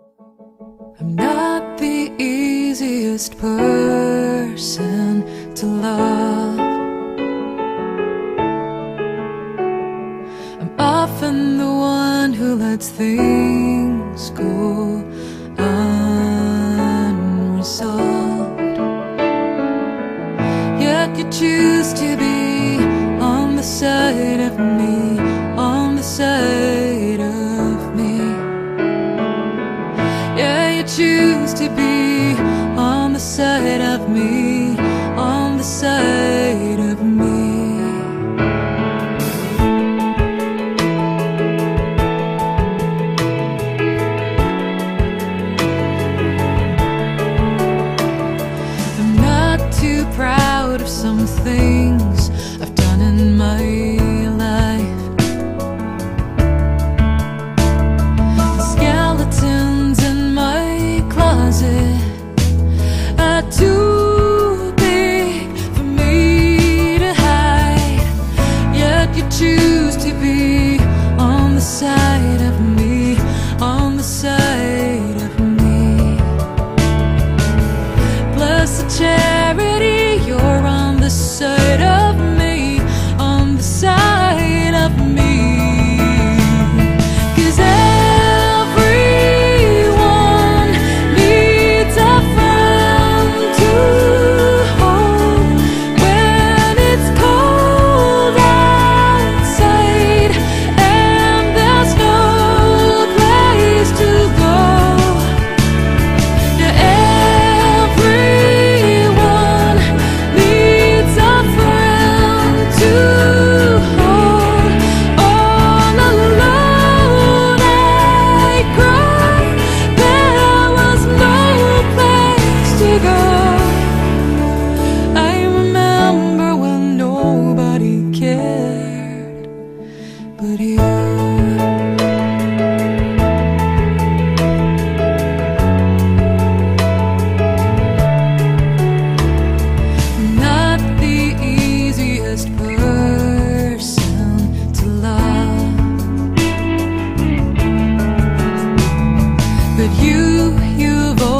I'm not the easiest person to love. I'm often the one who lets things go unresolved. Yet you choose to be on the side of me. the side of me, on the side of me. I'm not too proud of something.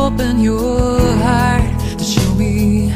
open your heart to show me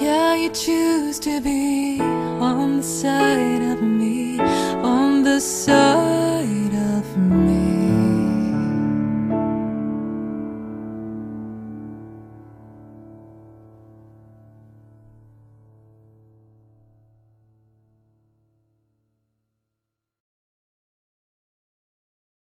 Yeah, you choose to be on the side of me, on the side.